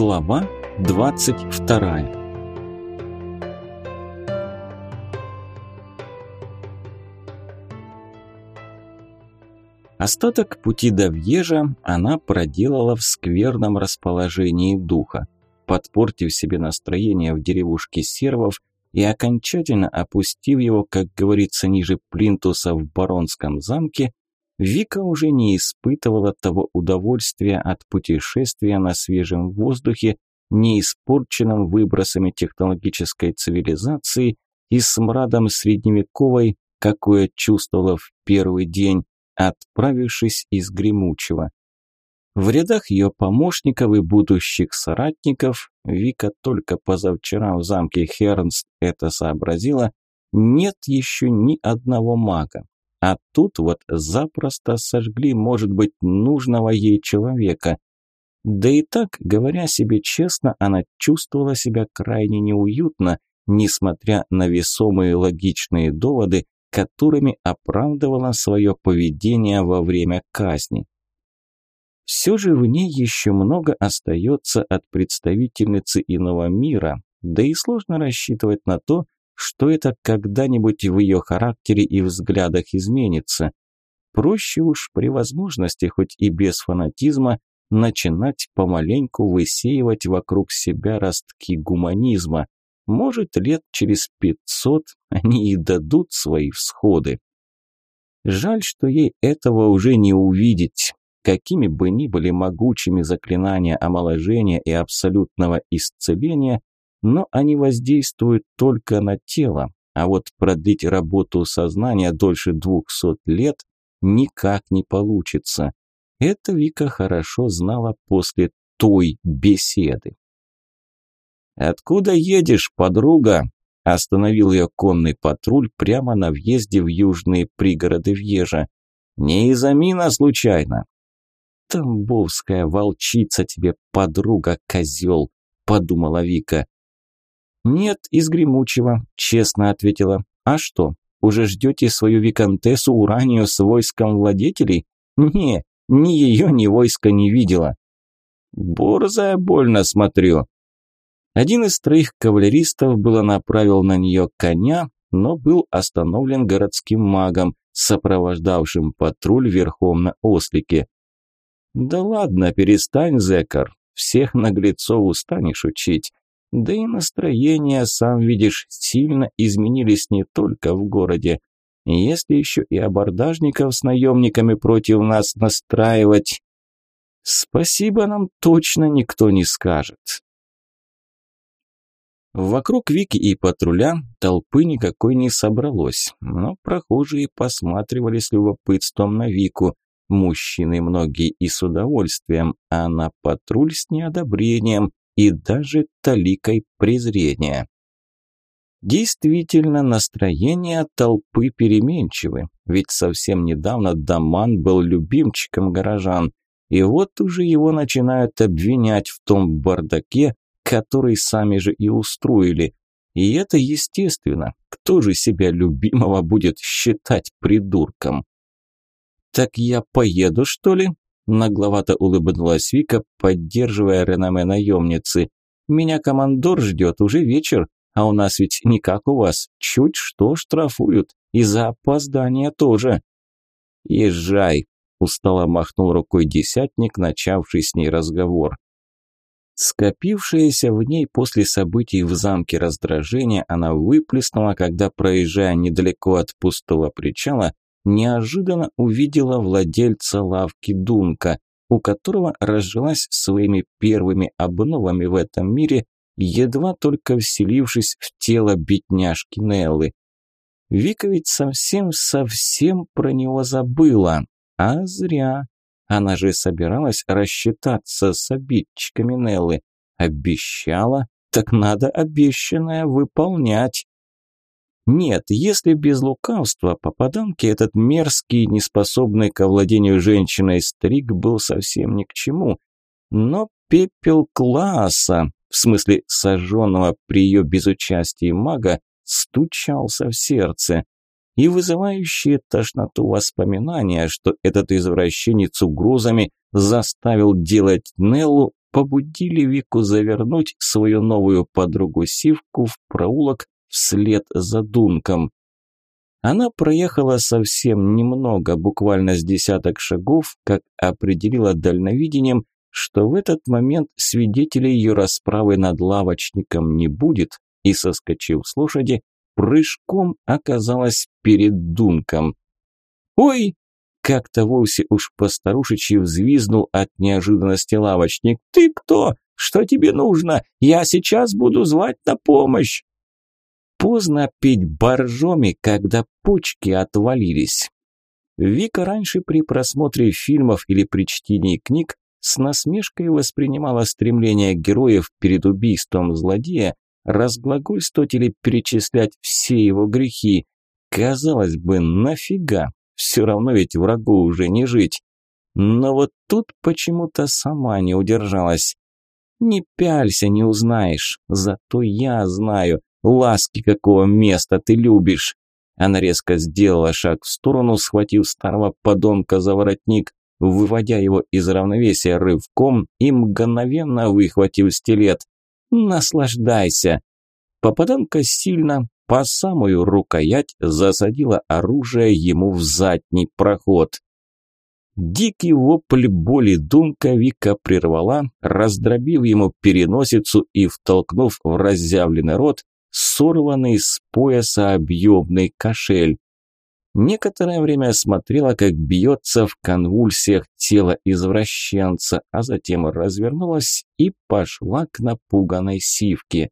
Глава 22 Остаток пути до Вьежа она проделала в скверном расположении духа. Подпортив себе настроение в деревушке сервов и окончательно опустив его, как говорится, ниже плинтуса в Баронском замке, Вика уже не испытывала того удовольствия от путешествия на свежем воздухе, не испорченном выбросами технологической цивилизации и смрадом средневековой, какое чувствовала в первый день, отправившись из Гремучего. В рядах ее помощников и будущих соратников, Вика только позавчера в замке Хернст это сообразила, нет еще ни одного мага. А тут вот запросто сожгли, может быть, нужного ей человека. Да и так, говоря себе честно, она чувствовала себя крайне неуютно, несмотря на весомые логичные доводы, которыми оправдывала свое поведение во время казни. Все же в ней еще много остается от представительницы иного мира, да и сложно рассчитывать на то, что это когда-нибудь в ее характере и взглядах изменится. Проще уж при возможности, хоть и без фанатизма, начинать помаленьку высеивать вокруг себя ростки гуманизма. Может, лет через пятьсот они и дадут свои всходы. Жаль, что ей этого уже не увидеть. Какими бы ни были могучими заклинания омоложения и абсолютного исцеления, но они воздействуют только на тело, а вот продлить работу сознания дольше двухсот лет никак не получится. Это Вика хорошо знала после той беседы. «Откуда едешь, подруга?» – остановил ее конный патруль прямо на въезде в южные пригороды Вьежа. «Не из Амина случайно?» «Тамбовская волчица тебе, подруга, козел!» – подумала Вика. «Нет, из Гремучего», – честно ответила. «А что, уже ждете свою виконтессу Уранию с войском владетелей? Не, ни ее, ни войска не видела». «Борзая больно смотрю». Один из троих кавалеристов было направил на нее коня, но был остановлен городским магом, сопровождавшим патруль верхом на ослике. «Да ладно, перестань, зэкар, всех наглецов устанешь учить. Да и настроения, сам видишь, сильно изменились не только в городе. Если еще и абордажников с наемниками против нас настраивать, спасибо нам точно никто не скажет. Вокруг Вики и патруля толпы никакой не собралось, но прохожие посматривали с любопытством на Вику, мужчины многие и с удовольствием, а на патруль с неодобрением, и даже таликой презрения. Действительно, настроение толпы переменчивы, ведь совсем недавно Даман был любимчиком горожан, и вот уже его начинают обвинять в том бардаке, который сами же и устроили. И это естественно, кто же себя любимого будет считать придурком? «Так я поеду, что ли?» Нагловато улыбнулась Вика, поддерживая реноме наемницы. «Меня командор ждет, уже вечер, а у нас ведь не как у вас, чуть что штрафуют, и за опоздание тоже». «Езжай», – устало махнул рукой десятник, начавший с ней разговор. Скопившееся в ней после событий в замке раздражение она выплеснула, когда, проезжая недалеко от пустого причала, неожиданно увидела владельца лавки Дунка, у которого разжилась своими первыми обновами в этом мире, едва только вселившись в тело бедняжки Неллы. Вика ведь совсем-совсем про него забыла, а зря. Она же собиралась рассчитаться с обидчиками Неллы. Обещала, так надо обещанное выполнять. Нет, если без лукавства, попаданки этот мерзкий, неспособный к овладению женщиной старик был совсем ни к чему. Но пепел класса, в смысле сожженного при ее безучастии мага, стучался в сердце. И вызывающие тошноту воспоминания, что этот извращенец угрозами заставил делать Неллу, побудили Вику завернуть свою новую подругу Сивку в проулок вслед за Дунком. Она проехала совсем немного, буквально с десяток шагов, как определила дальновидением, что в этот момент свидетелей ее расправы над лавочником не будет, и, соскочив с лошади, прыжком оказалась перед Дунком. «Ой!» – как-то вовсе уж постарушечи взвизнул от неожиданности лавочник. «Ты кто? Что тебе нужно? Я сейчас буду звать на помощь!» Поздно пить боржоми, когда почки отвалились. Вика раньше при просмотре фильмов или при чтении книг с насмешкой воспринимала стремление героев перед убийством злодея разглагольствовать или перечислять все его грехи. Казалось бы, нафига? Все равно ведь врагу уже не жить. Но вот тут почему-то сама не удержалась. Не пялься, не узнаешь. Зато я знаю, ласки какого места ты любишь. Она резко сделала шаг в сторону, схватив старого подонка за воротник, выводя его из равновесия рывком и мгновенно выхватив стилет. Наслаждайся. Попаданка сильно, по самую рукоять, засадила оружие ему в задний проход. Дикий вопль боли Дунка Вика прервала, раздробив ему переносицу и втолкнув в разъявленный рот сорванный с пояса объемный кошель. Некоторое время смотрела, как бьется в конвульсиях тело извращенца, а затем развернулась и пошла к напуганной сивке.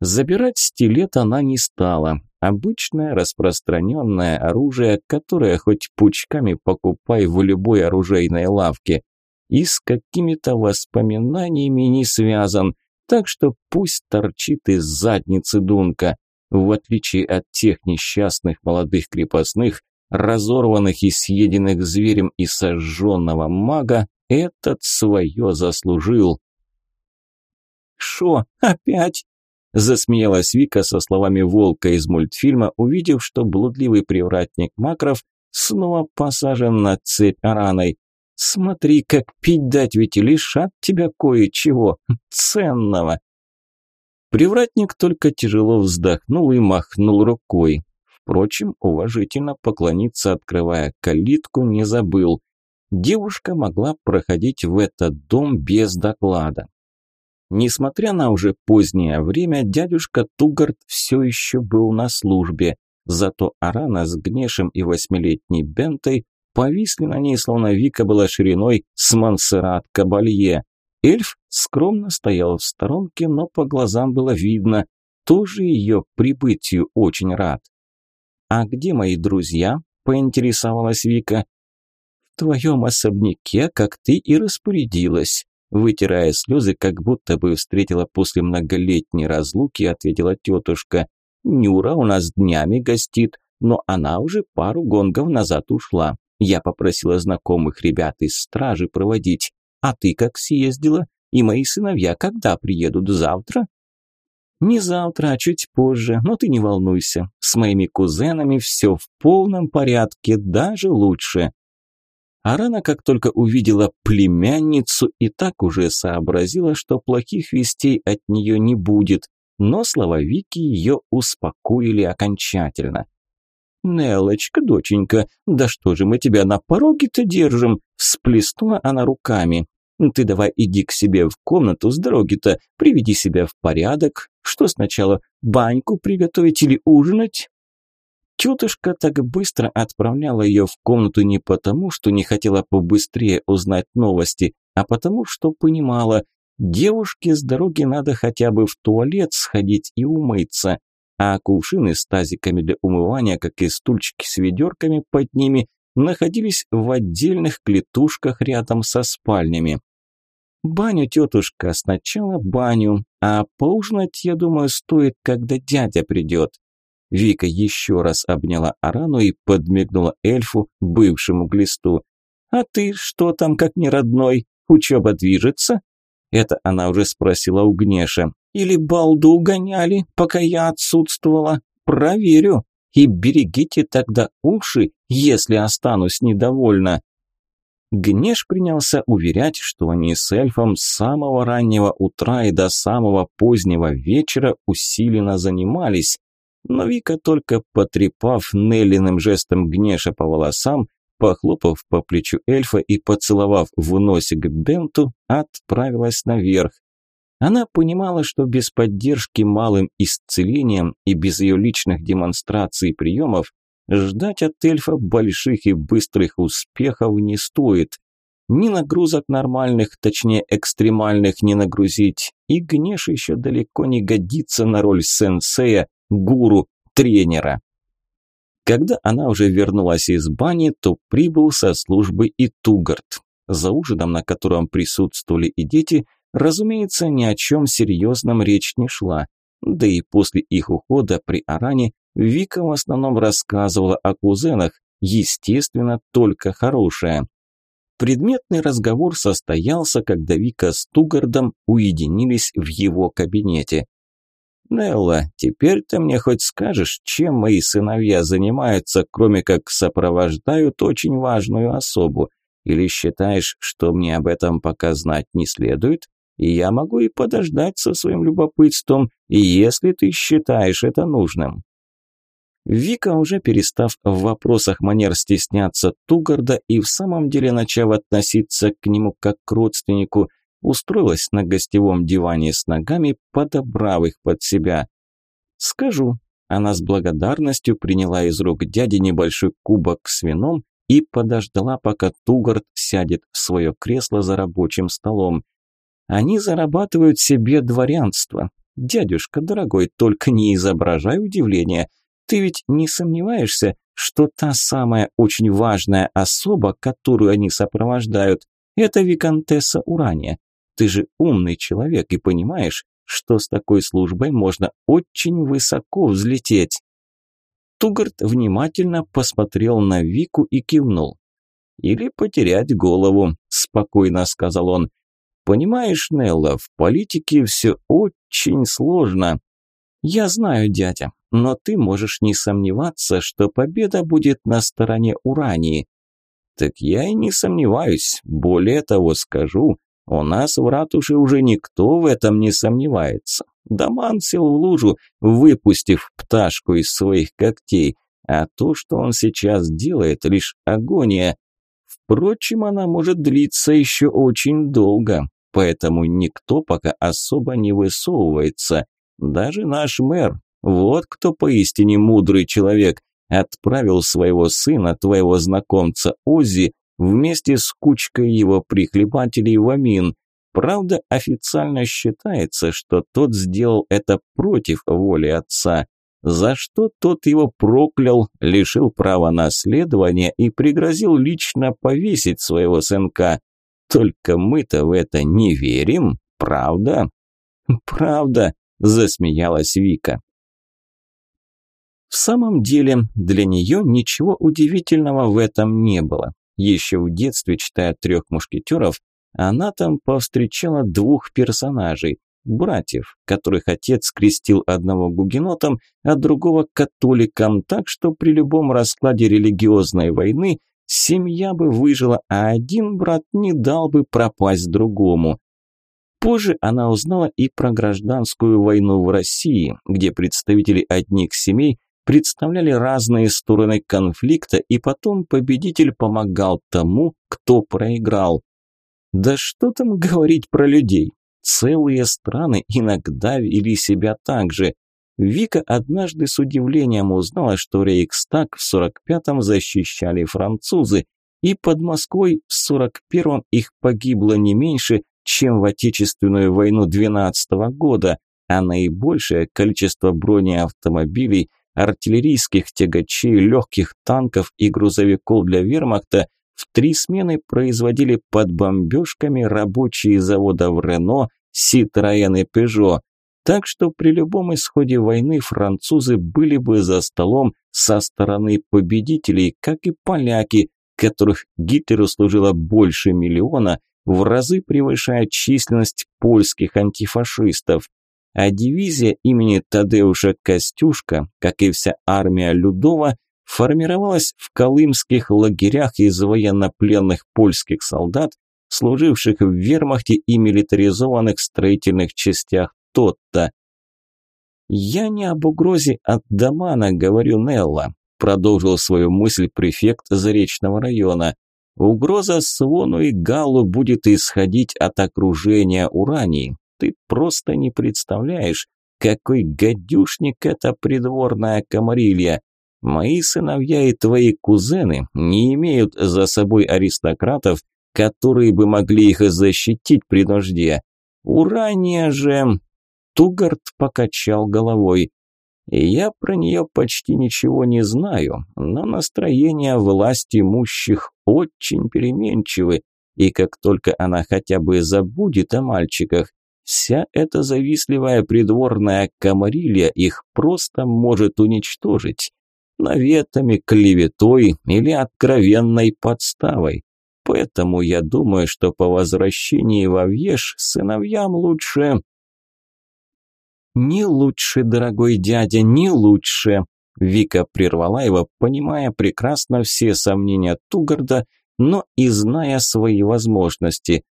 Забирать стилет она не стала. Обычное распространенное оружие, которое хоть пучками покупай в любой оружейной лавке. И с какими-то воспоминаниями не связан, так что пусть торчит из задницы Дунка. В отличие от тех несчастных молодых крепостных, разорванных и съеденных зверем и сожженного мага, этот свое заслужил. «Шо, опять?» – засмеялась Вика со словами волка из мультфильма, увидев, что блудливый привратник Макров снова посажен на цепь раной. «Смотри, как пить дать, ведь лишат тебя кое-чего ценного!» Привратник только тяжело вздохнул и махнул рукой. Впрочем, уважительно поклониться, открывая калитку, не забыл. Девушка могла проходить в этот дом без доклада. Несмотря на уже позднее время, дядюшка Тугард все еще был на службе. Зато Арана с Гнешем и восьмилетней Бентой повисли на ней, словно Вика была шириной с Монсеррат Кабалье. Эльф скромно стоял в сторонке, но по глазам было видно, тоже ее прибытию очень рад. «А где мои друзья?» – поинтересовалась Вика. «В твоем особняке, как ты и распорядилась», – вытирая слезы, как будто бы встретила после многолетней разлуки, ответила тетушка. «Нюра у нас днями гостит, но она уже пару гонгов назад ушла. Я попросила знакомых ребят из стражи проводить. А ты как съездила? И мои сыновья когда приедут? Завтра? Не завтра, а чуть позже, но ты не волнуйся. С моими кузенами все в полном порядке, даже лучше. Арана, как только увидела племянницу, и так уже сообразила, что плохих вестей от нее не будет, но слова Вики ее успокоили окончательно. «Нелочка, доченька, да что же мы тебя на пороге-то держим?» Всплеснула она руками. «Ты давай иди к себе в комнату с дороги-то, приведи себя в порядок. Что сначала, баньку приготовить или ужинать?» Тетушка так быстро отправляла ее в комнату не потому, что не хотела побыстрее узнать новости, а потому, что понимала, девушке с дороги надо хотя бы в туалет сходить и умыться а кувшины с тазиками для умывания, как и стульчики с ведерками под ними, находились в отдельных клетушках рядом со спальнями. «Баню, тетушка, сначала баню, а поужинать, я думаю, стоит, когда дядя придет». Вика еще раз обняла Арану и подмигнула эльфу, бывшему глисту. «А ты что там, как не родной? Учеба движется?» Это она уже спросила у Гнеша. Или балду угоняли, пока я отсутствовала? Проверю. И берегите тогда уши, если останусь недовольна. Гнеш принялся уверять, что они с эльфом с самого раннего утра и до самого позднего вечера усиленно занимались, но Вика только потрепав Неллиным жестом Гнеша по волосам, похлопав по плечу эльфа и поцеловав в носик Бенту, отправилась наверх. Она понимала, что без поддержки малым исцелением и без ее личных демонстраций приемов ждать от эльфа больших и быстрых успехов не стоит. Ни нагрузок нормальных, точнее экстремальных не нагрузить, и Гнеш еще далеко не годится на роль сенсея, гуру, тренера. Когда она уже вернулась из бани, то прибыл со службы и Тугарт. За ужином, на котором присутствовали и дети, разумеется, ни о чем серьезном речь не шла. Да и после их ухода при Аране Вика в основном рассказывала о кузенах, естественно, только хорошее. Предметный разговор состоялся, когда Вика с Тугардом уединились в его кабинете. «Нелла, теперь ты мне хоть скажешь, чем мои сыновья занимаются, кроме как сопровождают очень важную особу? Или считаешь, что мне об этом пока знать не следует? Я могу и подождать со своим любопытством, если ты считаешь это нужным». Вика, уже перестав в вопросах манер стесняться Тугарда и в самом деле начав относиться к нему как к родственнику, устроилась на гостевом диване с ногами, подобрав их под себя. «Скажу». Она с благодарностью приняла из рук дяди небольшой кубок с вином и подождала, пока Тугард сядет в свое кресло за рабочим столом. Они зарабатывают себе дворянство. Дядюшка, дорогой, только не изображай удивления. Ты ведь не сомневаешься, что та самая очень важная особа, которую они сопровождают, это виконтесса Урания. Ты же умный человек и понимаешь, что с такой службой можно очень высоко взлететь. Тугарт внимательно посмотрел на Вику и кивнул. «Или потерять голову», – спокойно сказал он. «Понимаешь, Нелла, в политике все очень сложно». «Я знаю, дядя, но ты можешь не сомневаться, что победа будет на стороне Урании». «Так я и не сомневаюсь. Более того скажу, у нас в ратуше уже никто в этом не сомневается. Даман сел в лужу, выпустив пташку из своих когтей, а то, что он сейчас делает, лишь агония. Впрочем, она может длиться еще очень долго, поэтому никто пока особо не высовывается. Даже наш мэр, вот кто поистине мудрый человек, отправил своего сына, твоего знакомца Ози, вместе с кучкой его прихлебателей в Амин. Правда, официально считается, что тот сделал это против воли отца, за что тот его проклял, лишил права наследования и пригрозил лично повесить своего сынка. Только мы-то в это не верим, правда? Правда, засмеялась Вика. В самом деле, для нее ничего удивительного в этом не было. Еще в детстве, читая «Трех мушкетеров», она там повстречала двух персонажей – братьев, которых отец крестил одного гугенотом, а другого католиком, так что при любом раскладе религиозной войны семья бы выжила, а один брат не дал бы пропасть другому. Позже она узнала и про гражданскую войну в России, где представители одних семей представляли разные стороны конфликта, и потом победитель помогал тому, кто проиграл. Да что там говорить про людей? Целые страны иногда вели себя так же. Вика однажды с удивлением узнала, что Рейхстаг в 45-м защищали французы, и под Москвой в 41-м их погибло не меньше, чем в Отечественную войну 12 -го года, а наибольшее количество бронеавтомобилей артиллерийских тягачей, легких танков и грузовиков для вермахта в три смены производили под бомбежками рабочие завода в Рено, Ситроен и Пежо. Так что при любом исходе войны французы были бы за столом со стороны победителей, как и поляки, которых Гитлеру служило больше миллиона, в разы превышая численность польских антифашистов а дивизия имени Тадеуша Костюшка, как и вся армия Людова, формировалась в колымских лагерях из военнопленных польских солдат, служивших в вермахте и милитаризованных строительных частях Тотта. «Я не об угрозе от Дамана, говорю Нелла», продолжил свою мысль префект Заречного района. «Угроза Свону и Галу будет исходить от окружения Урании. Ты просто не представляешь, какой гадюшник это придворная комарилья. Мои сыновья и твои кузены не имеют за собой аристократов, которые бы могли их защитить при нужде. Урания же... Тугард покачал головой. Я про нее почти ничего не знаю, но настроения власть имущих очень переменчивы, и как только она хотя бы забудет о мальчиках, вся эта завистливая придворная комарилья их просто может уничтожить наветами, клеветой или откровенной подставой. Поэтому я думаю, что по возвращении во Вьеш сыновьям лучше... «Не лучше, дорогой дядя, не лучше!» Вика прервала его, понимая прекрасно все сомнения Тугарда, но и зная свои возможности.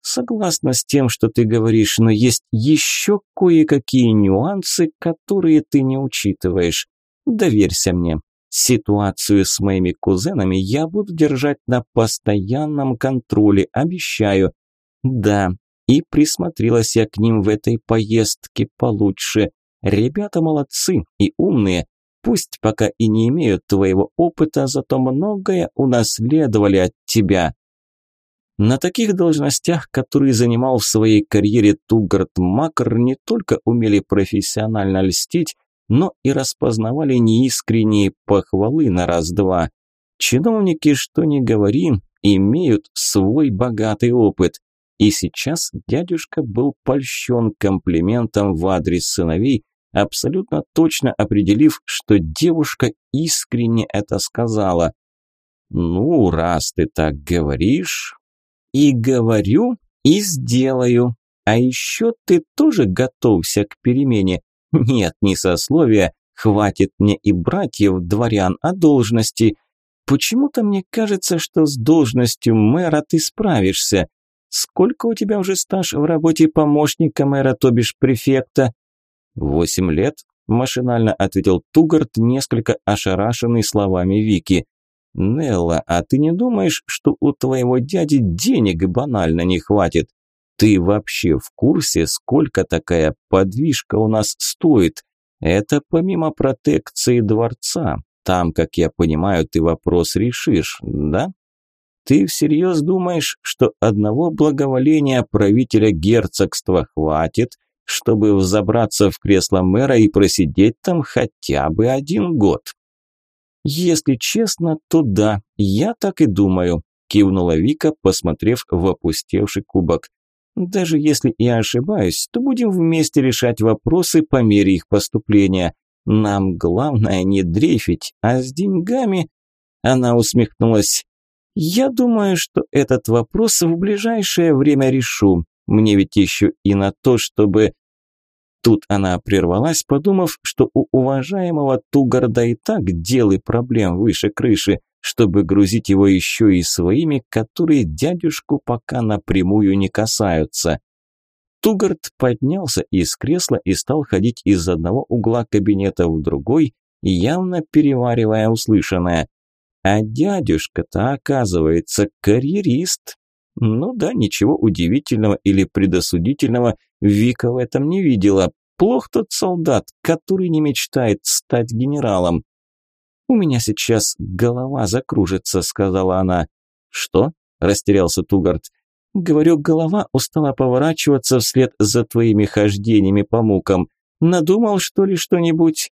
«Согласна с тем, что ты говоришь, но есть еще кое-какие нюансы, которые ты не учитываешь. Доверься мне. Ситуацию с моими кузенами я буду держать на постоянном контроле, обещаю. Да, и присмотрелась я к ним в этой поездке получше. Ребята молодцы и умные. Пусть пока и не имеют твоего опыта, зато многое унаследовали от тебя. На таких должностях, которые занимал в своей карьере Тугард Макр, не только умели профессионально льстить, но и распознавали неискренние похвалы на раз-два. Чиновники, что ни говори, имеют свой богатый опыт. И сейчас дядюшка был польщен комплиментом в адрес сыновей, абсолютно точно определив, что девушка искренне это сказала. «Ну, раз ты так говоришь...» «И говорю, и сделаю. А еще ты тоже готовься к перемене. Нет, не сословия, хватит мне и братьев дворян, а должности. Почему-то мне кажется, что с должностью мэра ты справишься. Сколько у тебя уже стаж в работе помощника мэра, то бишь префекта? Восемь лет, машинально ответил Тугарт, несколько ошарашенный словами Вики. Нелла, а ты не думаешь, что у твоего дяди денег банально не хватит? Ты вообще в курсе, сколько такая подвижка у нас стоит? Это помимо протекции дворца. Там, как я понимаю, ты вопрос решишь, да? Ты всерьез думаешь, что одного благоволения правителя герцогства хватит, чтобы взобраться в кресло мэра и просидеть там хотя бы один год? Если честно, то да, я так и думаю, кивнула Вика, посмотрев в опустевший кубок. Даже если и ошибаюсь, то будем вместе решать вопросы по мере их поступления. Нам главное не дрейфить, а с деньгами...» Она усмехнулась. «Я думаю, что этот вопрос в ближайшее время решу. Мне ведь еще и на то, чтобы...» Тут она прервалась, подумав, что у уважаемого Тугарда и так дел и проблем выше крыши чтобы грузить его еще и своими, которые дядюшку пока напрямую не касаются. Тугард поднялся из кресла и стал ходить из одного угла кабинета в другой, явно переваривая услышанное. А дядюшка-то, оказывается, карьерист. Ну да, ничего удивительного или предосудительного Вика в этом не видела. Плох тот солдат, который не мечтает стать генералом. «У меня сейчас голова закружится», – сказала она. «Что?» – растерялся Тугард. «Говорю, голова устала поворачиваться вслед за твоими хождениями по мукам. Надумал, что ли, что-нибудь?»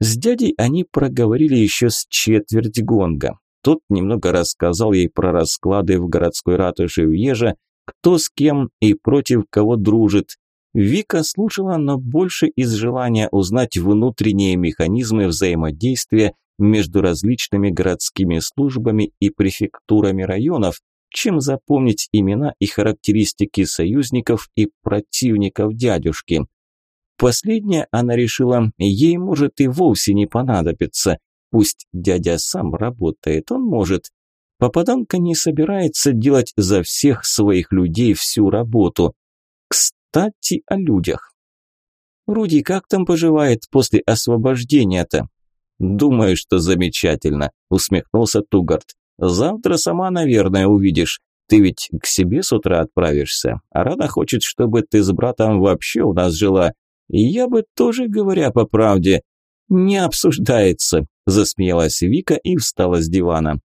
С дядей они проговорили еще с четверть гонга. Тот немного рассказал ей про расклады в городской ратуше Вьежа, кто с кем и против кого дружит. Вика слушала, но больше из желания узнать внутренние механизмы взаимодействия между различными городскими службами и префектурами районов, чем запомнить имена и характеристики союзников и противников дядюшки. Последнее она решила, ей может и вовсе не понадобиться. Пусть дядя сам работает, он может. Попаданка не собирается делать за всех своих людей всю работу. Кстати, о людях. Руди, как там поживает после освобождения-то? Думаю, что замечательно, усмехнулся Тугард. Завтра сама, наверное, увидишь. Ты ведь к себе с утра отправишься, а Рада хочет, чтобы ты с братом вообще у нас жила. И я бы тоже, говоря по правде, не обсуждается, засмеялась Вика и встала с дивана.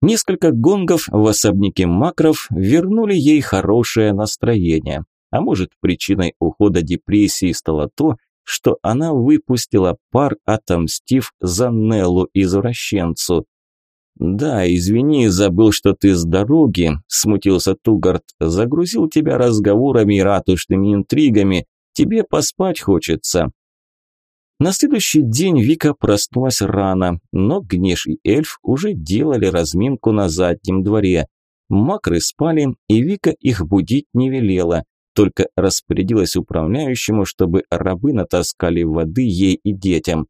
Несколько гонгов в особняке Макров вернули ей хорошее настроение. А может, причиной ухода депрессии стало то, что она выпустила пар, отомстив за Неллу-извращенцу. «Да, извини, забыл, что ты с дороги», – смутился Тугард. «Загрузил тебя разговорами и ратушными интригами. Тебе поспать хочется». На следующий день Вика проснулась рано, но Гнеш и Эльф уже делали разминку на заднем дворе. Макры спали, и Вика их будить не велела, только распорядилась управляющему, чтобы рабы натаскали воды ей и детям.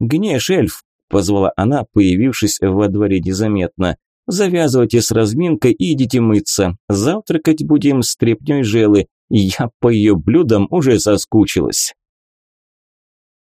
«Гнеш, Эльф!» – позвала она, появившись во дворе незаметно. «Завязывайте с разминкой и идите мыться. Завтракать будем с трепнёй желы. Я по ее блюдам уже соскучилась».